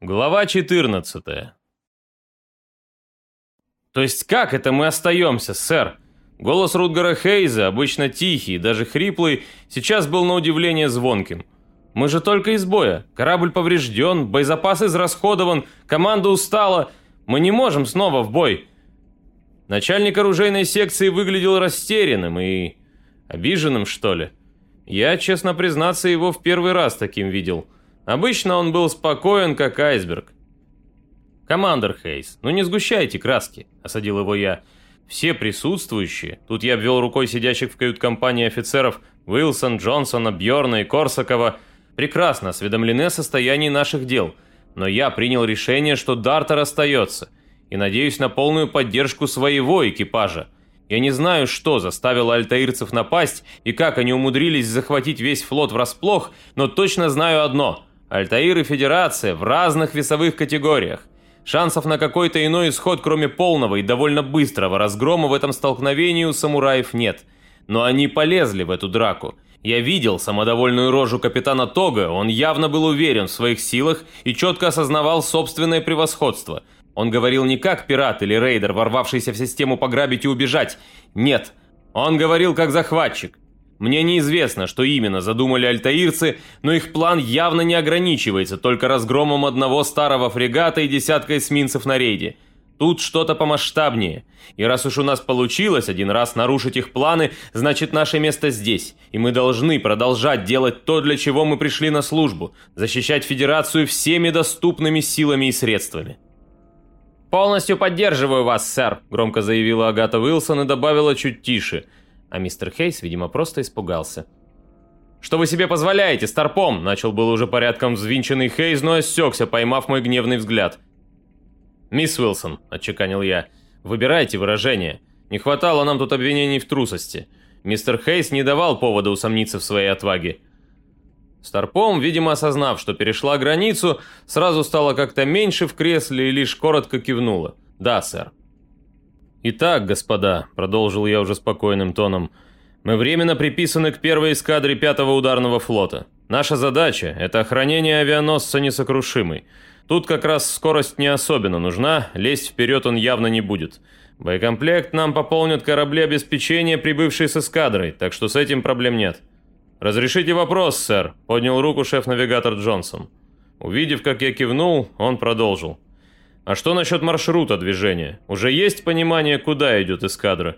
Глава 14 «То есть как это мы остаемся, сэр?» Голос Рутгара Хейза, обычно тихий, даже хриплый, сейчас был на удивление звонким. «Мы же только из боя. Корабль поврежден, боезапас израсходован, команда устала. Мы не можем снова в бой». Начальник оружейной секции выглядел растерянным и... обиженным, что ли. Я, честно признаться, его в первый раз таким видел – Обычно он был спокоен, как айсберг. «Командор Хейс, ну не сгущайте краски», – осадил его я. «Все присутствующие, тут я обвел рукой сидящих в кают-компании офицеров Уилсон, Джонсона, Бьорна и Корсакова, прекрасно осведомлены о состоянии наших дел, но я принял решение, что Дартер остается, и надеюсь на полную поддержку своего экипажа. Я не знаю, что заставило альтаирцев напасть и как они умудрились захватить весь флот врасплох, но точно знаю одно – Альтаир и Федерация в разных весовых категориях. Шансов на какой-то иной исход, кроме полного и довольно быстрого разгрома в этом столкновении у самураев нет. Но они полезли в эту драку. Я видел самодовольную рожу капитана Тога, он явно был уверен в своих силах и четко осознавал собственное превосходство. Он говорил не как пират или рейдер, ворвавшийся в систему пограбить и убежать. Нет, он говорил как захватчик. Мне неизвестно, что именно задумали альтаирцы, но их план явно не ограничивается только разгромом одного старого фрегата и десяткой эсминцев на рейде. Тут что-то помасштабнее. И раз уж у нас получилось один раз нарушить их планы, значит наше место здесь. И мы должны продолжать делать то, для чего мы пришли на службу. Защищать Федерацию всеми доступными силами и средствами. «Полностью поддерживаю вас, сэр», – громко заявила Агата Уилсон и добавила чуть тише – а мистер Хейс, видимо, просто испугался. «Что вы себе позволяете, Старпом?» Начал был уже порядком взвинченный Хейс, но осекся, поймав мой гневный взгляд. «Мисс Уилсон», — отчеканил я, — «выбирайте выражение. Не хватало нам тут обвинений в трусости. Мистер Хейс не давал повода усомниться в своей отваге». Старпом, видимо, осознав, что перешла границу, сразу стало как-то меньше в кресле и лишь коротко кивнула. «Да, сэр». «Итак, господа», — продолжил я уже спокойным тоном, — «мы временно приписаны к первой эскадре пятого ударного флота. Наша задача — это охранение авианосца несокрушимый. Тут как раз скорость не особенно нужна, лезть вперед он явно не будет. Боекомплект нам пополнят корабли обеспечения, прибывшие с эскадрой, так что с этим проблем нет». «Разрешите вопрос, сэр», — поднял руку шеф-навигатор Джонсон. Увидев, как я кивнул, он продолжил. А что насчет маршрута движения? Уже есть понимание, куда идет эскадра?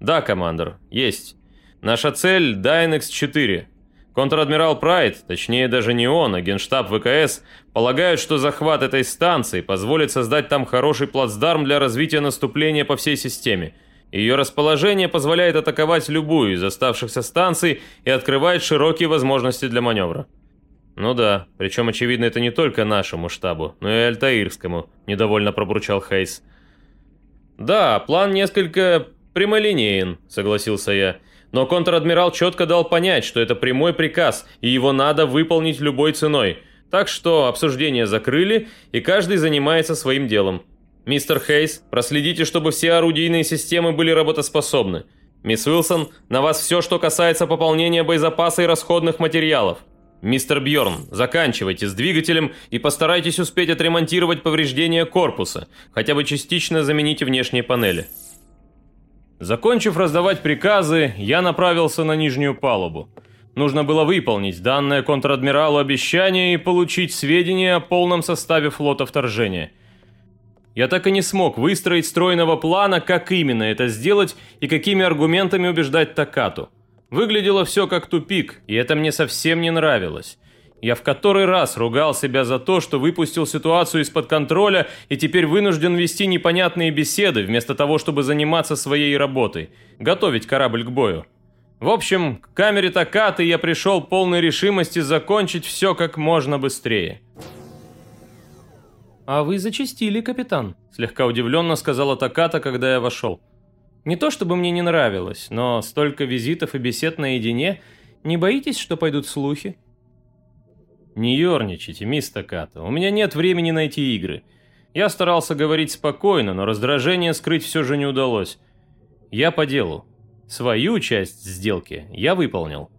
Да, командор, есть. Наша цель – Дайнекс-4. Контр-адмирал Прайд, точнее даже не он, а генштаб ВКС, полагают, что захват этой станции позволит создать там хороший плацдарм для развития наступления по всей системе. Ее расположение позволяет атаковать любую из оставшихся станций и открывает широкие возможности для маневра. «Ну да, причем, очевидно, это не только нашему штабу, но и Альтаирскому», – недовольно пробурчал Хейс. «Да, план несколько прямолинеен», – согласился я. «Но контр-адмирал четко дал понять, что это прямой приказ, и его надо выполнить любой ценой. Так что обсуждение закрыли, и каждый занимается своим делом. Мистер Хейс, проследите, чтобы все орудийные системы были работоспособны. Мисс Уилсон, на вас все, что касается пополнения боезапаса и расходных материалов. «Мистер Бьорн, заканчивайте с двигателем и постарайтесь успеть отремонтировать повреждения корпуса, хотя бы частично замените внешние панели». Закончив раздавать приказы, я направился на нижнюю палубу. Нужно было выполнить данное контр-адмиралу обещание и получить сведения о полном составе флота вторжения. Я так и не смог выстроить стройного плана, как именно это сделать и какими аргументами убеждать Такату. Выглядело все как тупик, и это мне совсем не нравилось. Я в который раз ругал себя за то, что выпустил ситуацию из-под контроля и теперь вынужден вести непонятные беседы, вместо того, чтобы заниматься своей работой, готовить корабль к бою. В общем, к камере Такаты я пришел полной решимости закончить все как можно быстрее. «А вы зачистили, капитан», – слегка удивленно сказала Таката, когда я вошел. Не то чтобы мне не нравилось, но столько визитов и бесед наедине, не боитесь, что пойдут слухи? Не ерничайте, мисс Токато, у меня нет времени на эти игры. Я старался говорить спокойно, но раздражение скрыть все же не удалось. Я по делу. Свою часть сделки я выполнил.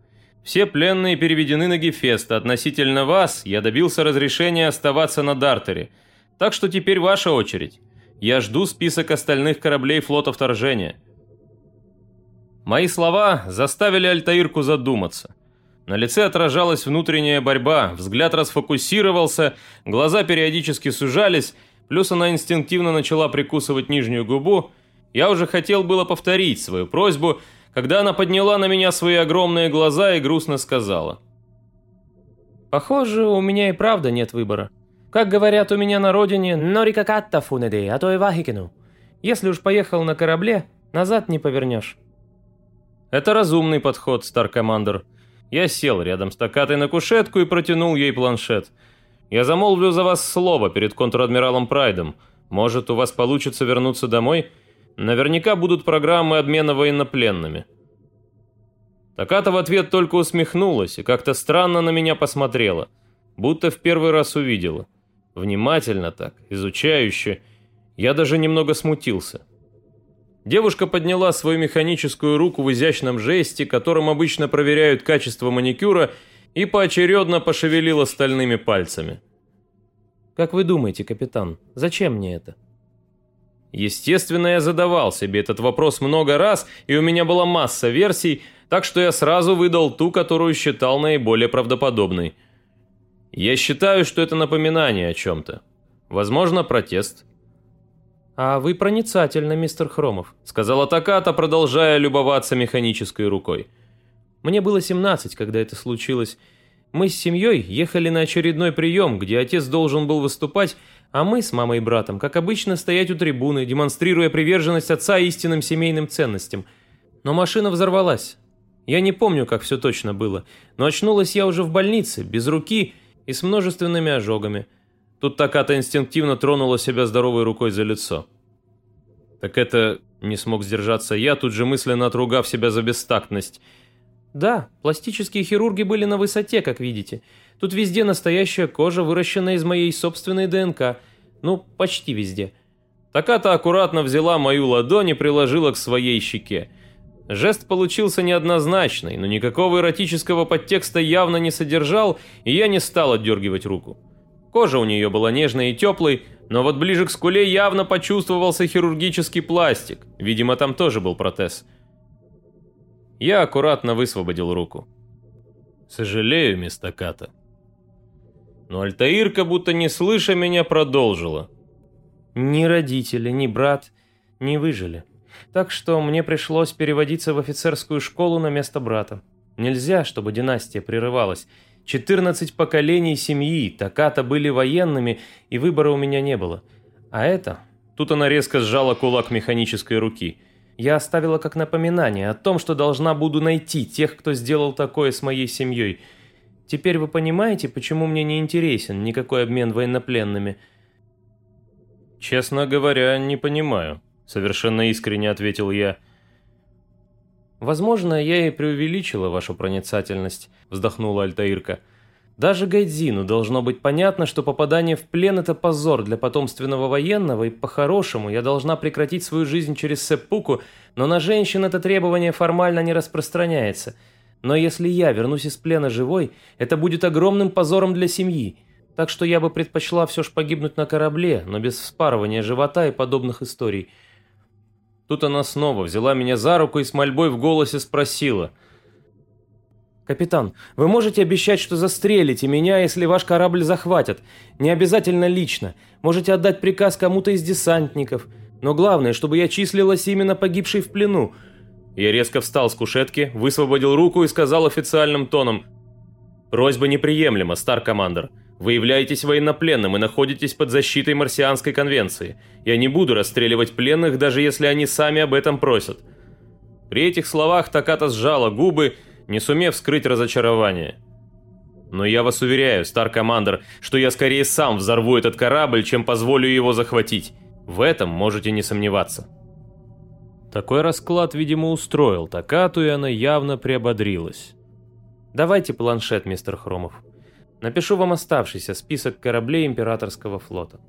Все пленные переведены на Гефест. Относительно вас я добился разрешения оставаться на Дартере. Так что теперь ваша очередь. Я жду список остальных кораблей флота вторжения». Мои слова заставили Альтаирку задуматься. На лице отражалась внутренняя борьба, взгляд расфокусировался, глаза периодически сужались, плюс она инстинктивно начала прикусывать нижнюю губу. Я уже хотел было повторить свою просьбу, когда она подняла на меня свои огромные глаза и грустно сказала. «Похоже, у меня и правда нет выбора. Как говорят у меня на родине, «Норика катта фунеде, а то и вахикину». Если уж поехал на корабле, назад не повернешь». Это разумный подход, Старкомандер. Я сел рядом с Токатой на кушетку и протянул ей планшет. Я замолвлю за вас слово перед контр-адмиралом Прайдом. Может, у вас получится вернуться домой? Наверняка будут программы обмена военнопленными. Таката в ответ только усмехнулась и как-то странно на меня посмотрела, будто в первый раз увидела. Внимательно так, изучающе. Я даже немного смутился. Девушка подняла свою механическую руку в изящном жесте, которым обычно проверяют качество маникюра, и поочередно пошевелила стальными пальцами. «Как вы думаете, капитан, зачем мне это?» Естественно, я задавал себе этот вопрос много раз, и у меня была масса версий, так что я сразу выдал ту, которую считал наиболее правдоподобной. Я считаю, что это напоминание о чем-то. Возможно, протест. «А вы проницательны, мистер Хромов», — сказала Таката, продолжая любоваться механической рукой. «Мне было 17, когда это случилось. Мы с семьей ехали на очередной прием, где отец должен был выступать, а мы с мамой и братом, как обычно, стоять у трибуны, демонстрируя приверженность отца истинным семейным ценностям. Но машина взорвалась. Я не помню, как все точно было, но очнулась я уже в больнице, без руки и с множественными ожогами. Тут Таката инстинктивно тронула себя здоровой рукой за лицо. Так это... Не смог сдержаться я, тут же мысленно отругав себя за бестактность. Да, пластические хирурги были на высоте, как видите. Тут везде настоящая кожа, выращенная из моей собственной ДНК. Ну, почти везде. Таката аккуратно взяла мою ладонь и приложила к своей щеке. Жест получился неоднозначный, но никакого эротического подтекста явно не содержал, и я не стал отдергивать руку. Кожа у нее была нежной и теплой, но вот ближе к скуле явно почувствовался хирургический пластик, видимо там тоже был протез. Я аккуратно высвободил руку. «Сожалею, мисс Токата». Но Альтаирка, будто не слыша меня, продолжила. «Ни родители, ни брат не выжили. Так что мне пришлось переводиться в офицерскую школу на место брата. Нельзя, чтобы династия прерывалась. 14 поколений семьи, Таката были военными, и выбора у меня не было. А это... Тут она резко сжала кулак механической руки – я оставила как напоминание о том, что должна буду найти тех, кто сделал такое с моей семьей. Теперь вы понимаете, почему мне не интересен никакой обмен военнопленными?» «Честно говоря, не понимаю», — совершенно искренне ответил я. «Возможно, я и преувеличила вашу проницательность», — вздохнула Альтаирка. Даже Гайдзину должно быть понятно, что попадание в плен – это позор для потомственного военного, и по-хорошему я должна прекратить свою жизнь через сеппуку, но на женщин это требование формально не распространяется. Но если я вернусь из плена живой, это будет огромным позором для семьи. Так что я бы предпочла все ж погибнуть на корабле, но без вспарывания живота и подобных историй. Тут она снова взяла меня за руку и с мольбой в голосе спросила – «Капитан, вы можете обещать, что застрелите меня, если ваш корабль захватят? Не обязательно лично. Можете отдать приказ кому-то из десантников. Но главное, чтобы я числилась именно погибшей в плену». Я резко встал с кушетки, высвободил руку и сказал официальным тоном. «Просьба неприемлема, стар-командер. Вы являетесь военнопленным и находитесь под защитой Марсианской конвенции. Я не буду расстреливать пленных, даже если они сами об этом просят». При этих словах Таката сжала губы не сумев скрыть разочарование. Но я вас уверяю, Стар Командер, что я скорее сам взорву этот корабль, чем позволю его захватить. В этом можете не сомневаться. Такой расклад, видимо, устроил Такату, и она явно приободрилась. «Давайте планшет, мистер Хромов. Напишу вам оставшийся список кораблей Императорского флота».